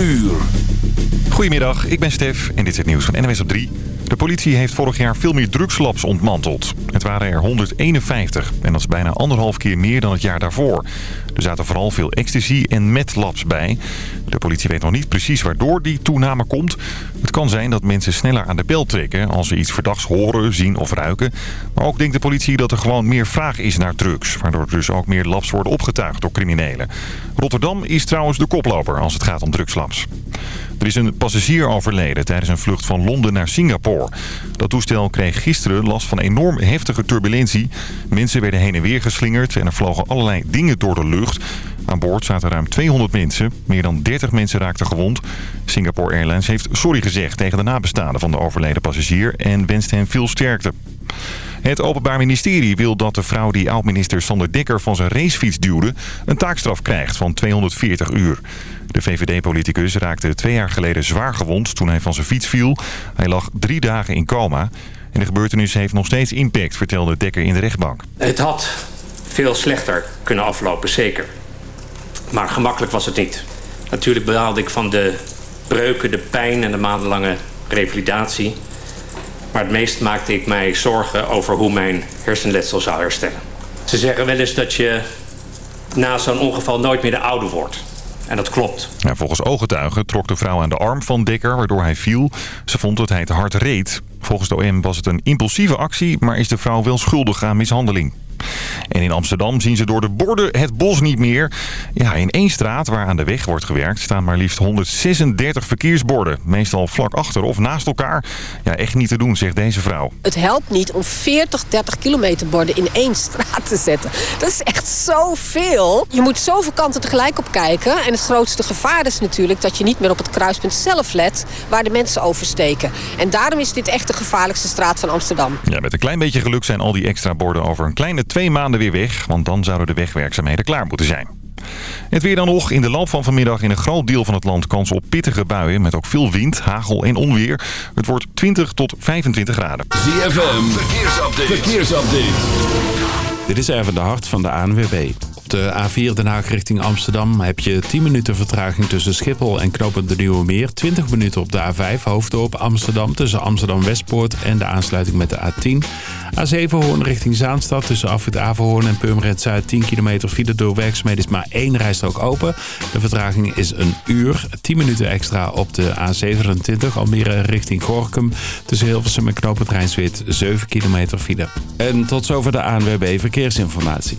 uur. Goedemiddag, ik ben Stef en dit is het nieuws van NWS op 3. De politie heeft vorig jaar veel meer drugslabs ontmanteld. Het waren er 151 en dat is bijna anderhalf keer meer dan het jaar daarvoor. Er zaten vooral veel ecstasy en metlabs bij. De politie weet nog niet precies waardoor die toename komt. Het kan zijn dat mensen sneller aan de bel trekken als ze iets verdachts horen, zien of ruiken. Maar ook denkt de politie dat er gewoon meer vraag is naar drugs. Waardoor er dus ook meer labs worden opgetuigd door criminelen. Rotterdam is trouwens de koploper als het gaat om drugslabs. Er is een passagier overleden tijdens een vlucht van Londen naar Singapore. Dat toestel kreeg gisteren last van enorm heftige turbulentie. Mensen werden heen en weer geslingerd en er vlogen allerlei dingen door de lucht. Aan boord zaten ruim 200 mensen. Meer dan 30 mensen raakten gewond. Singapore Airlines heeft sorry gezegd tegen de nabestaanden van de overleden passagier... en wenst hem veel sterkte. Het Openbaar Ministerie wil dat de vrouw die oud-minister Sander Dekker van zijn racefiets duwde... een taakstraf krijgt van 240 uur. De VVD-politicus raakte twee jaar geleden zwaar gewond toen hij van zijn fiets viel. Hij lag drie dagen in coma. En de gebeurtenis heeft nog steeds impact, vertelde Dekker in de rechtbank. Het had veel slechter kunnen aflopen, zeker. Maar gemakkelijk was het niet. Natuurlijk behaalde ik van de breuken, de pijn en de maandenlange revalidatie. Maar het meest maakte ik mij zorgen over hoe mijn hersenletsel zou herstellen. Ze zeggen wel eens dat je na zo'n ongeval nooit meer de oude wordt. En dat klopt. Ja, volgens ooggetuigen trok de vrouw aan de arm van Dekker, waardoor hij viel. Ze vond dat hij te hard reed. Volgens de OM was het een impulsieve actie, maar is de vrouw wel schuldig aan mishandeling. En in Amsterdam zien ze door de borden het bos niet meer. Ja, in één straat waar aan de weg wordt gewerkt staan maar liefst 136 verkeersborden. Meestal vlak achter of naast elkaar. Ja, echt niet te doen, zegt deze vrouw. Het helpt niet om 40, 30 kilometer borden in één straat te zetten. Dat is echt zoveel. Je moet zoveel kanten tegelijk op kijken. En het grootste gevaar is natuurlijk dat je niet meer op het kruispunt zelf let... waar de mensen oversteken. En daarom is dit echt de gevaarlijkste straat van Amsterdam. Ja, met een klein beetje geluk zijn al die extra borden over een kleine twee maanden weer weg. Want dan zouden de wegwerkzaamheden klaar moeten zijn. Het weer dan nog. In de loop van vanmiddag in een groot deel van het land kans op pittige buien. Met ook veel wind, hagel en onweer. Het wordt 20 tot 25 graden. ZFM, verkeersupdate. verkeersupdate. Dit is even de hart van de ANWB. De A4 Den Haag richting Amsterdam heb je 10 minuten vertraging tussen Schiphol en Knopend de Nieuwe Meer. 20 minuten op de A5 Hoofddorp Amsterdam tussen Amsterdam Westpoort en de aansluiting met de A10. A7 Hoorn richting Zaanstad tussen Afrit Averhoorn en Purmerend Zuid 10 kilometer file door werkzaamheden is maar één rijstrook open. De vertraging is een uur. 10 minuten extra op de A27 Almere richting Gorkum tussen Hilversum en Knopend Rijnswit 7 kilometer file. En tot zover de ANWB Verkeersinformatie.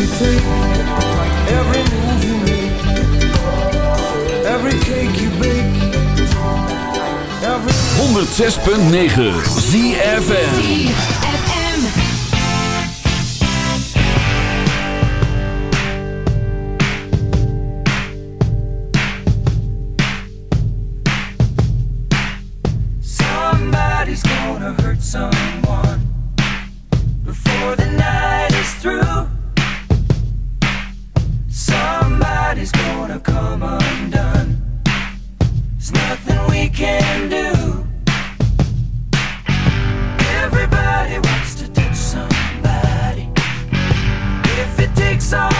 you take, every move you make, every cake you bake. Every... 106.9 ZFN. side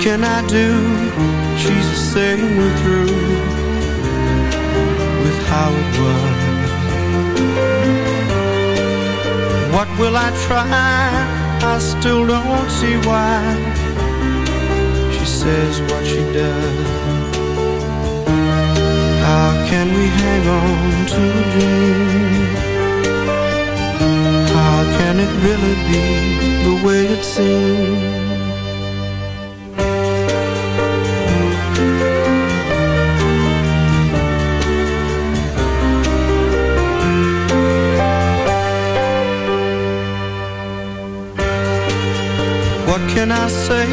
Can I do? She's saying we're through with how it was. What will I try? I still don't see why she says what she does. How can we hang on to a dream? How can it really be the way it seems?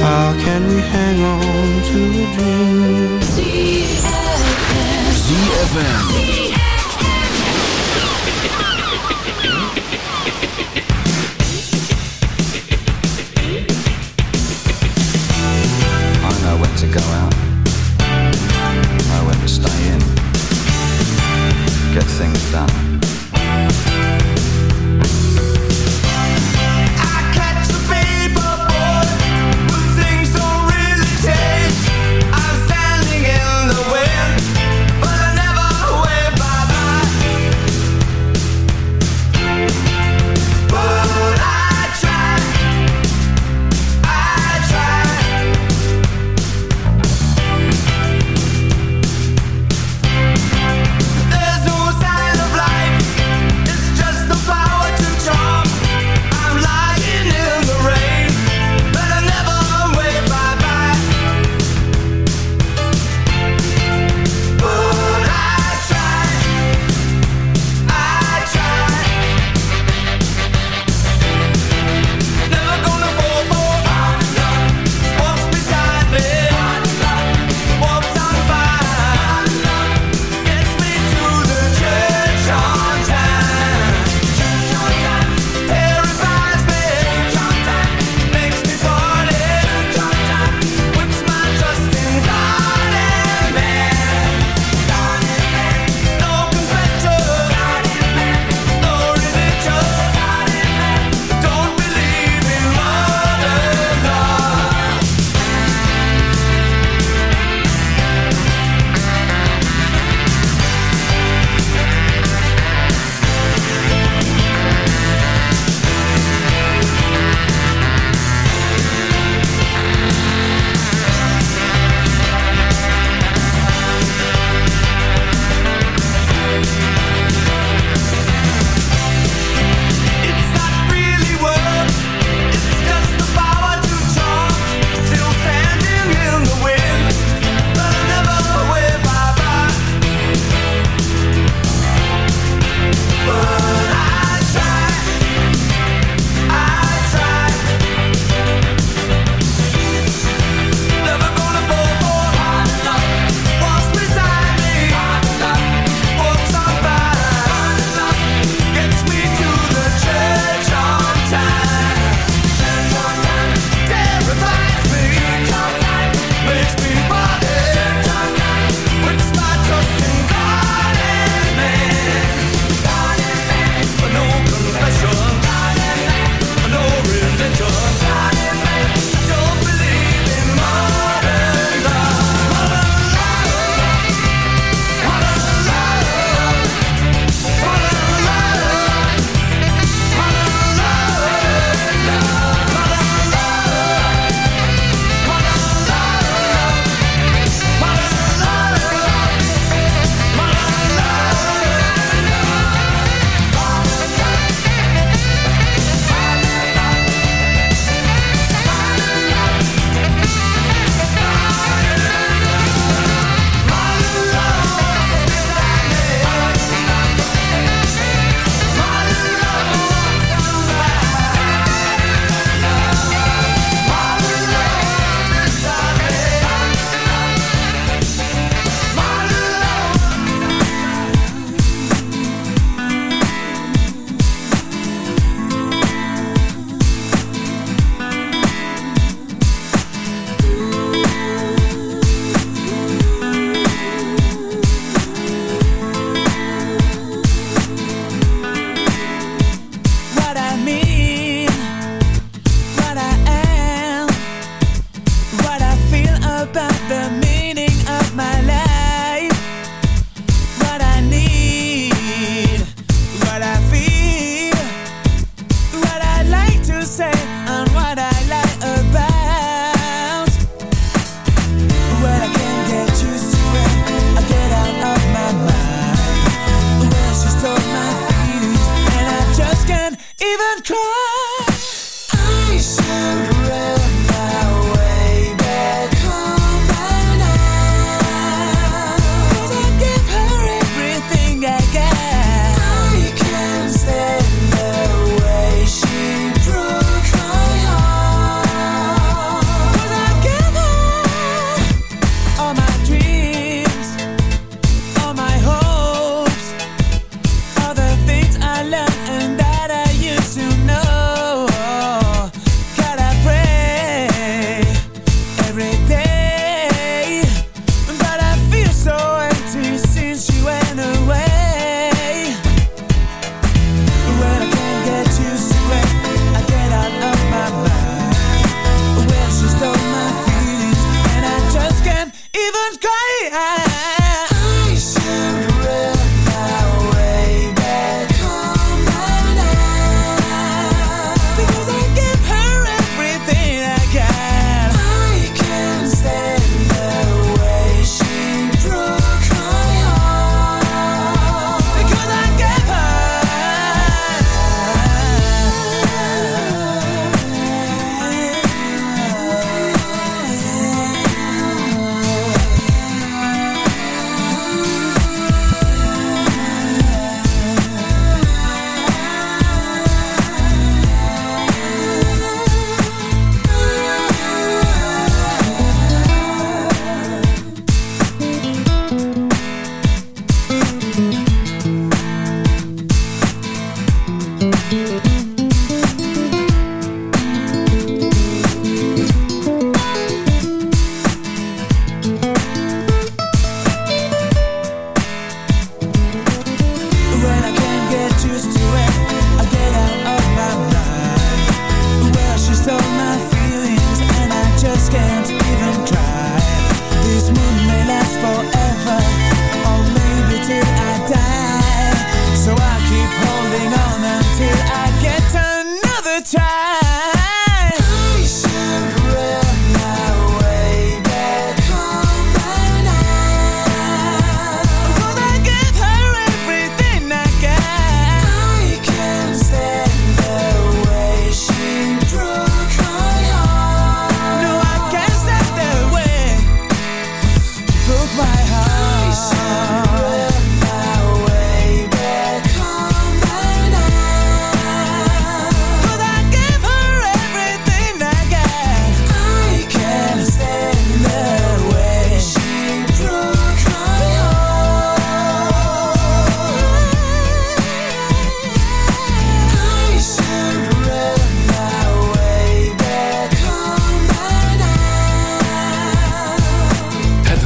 How can we hang on to a dream? ZFM. I know when to go out, know when to stay in, get things done.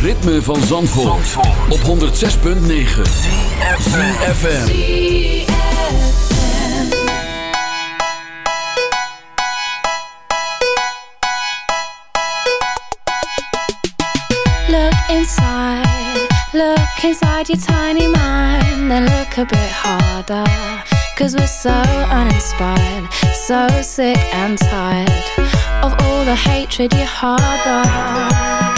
Ritme van Zandvoort, op 106.9 CFFM Look inside, look inside your tiny mind, then look a bit harder. Cause we're so uninspired, so sick and tired of all the hatred you harbor.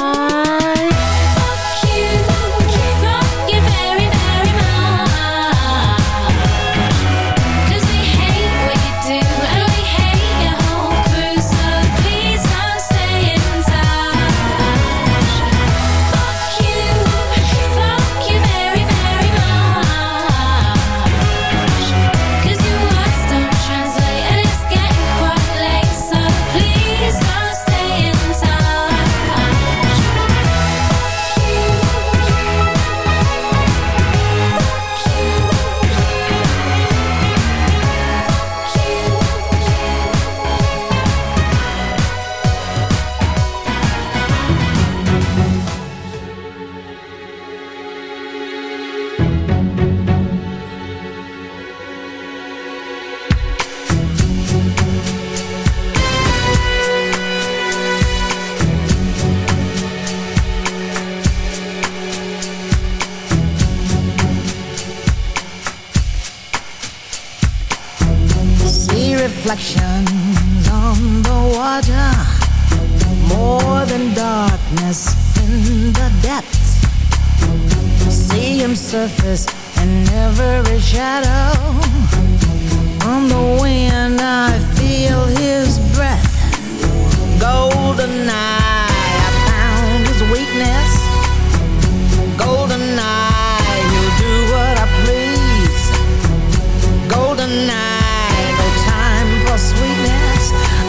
Reflections on the water, more than darkness in the depths. See him surface in every shadow. On the wind, I feel his breath. Golden eye, I found his weakness. Golden eye,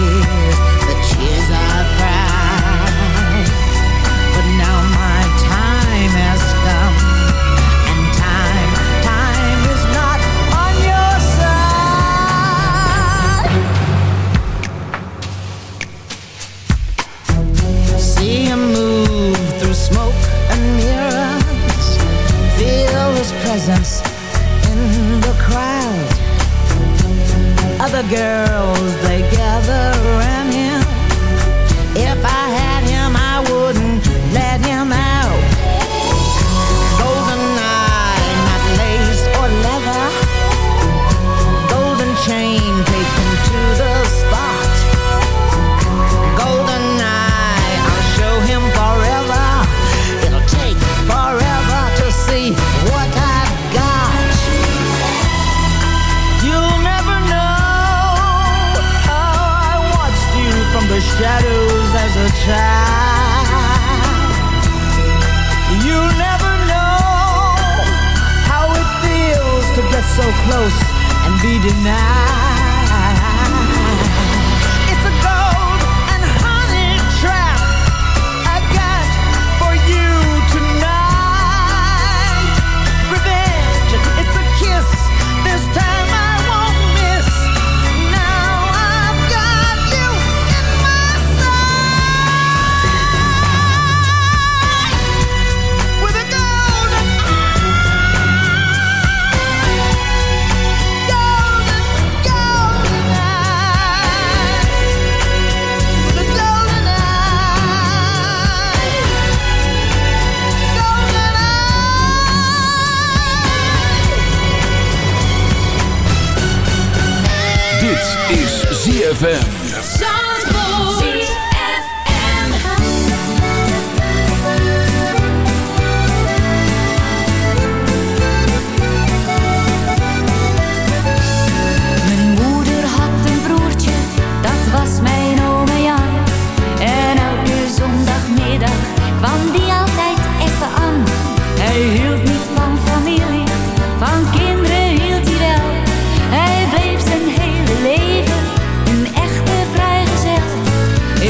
Tears, the tears I've cried. The girls, they gather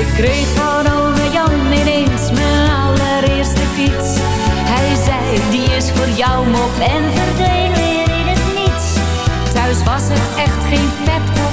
Ik kreeg van ome Jan ineens mijn allereerste fiets. Hij zei, die is voor jou mop en verdween weer in het niets. Thuis was het echt geen pep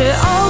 却熬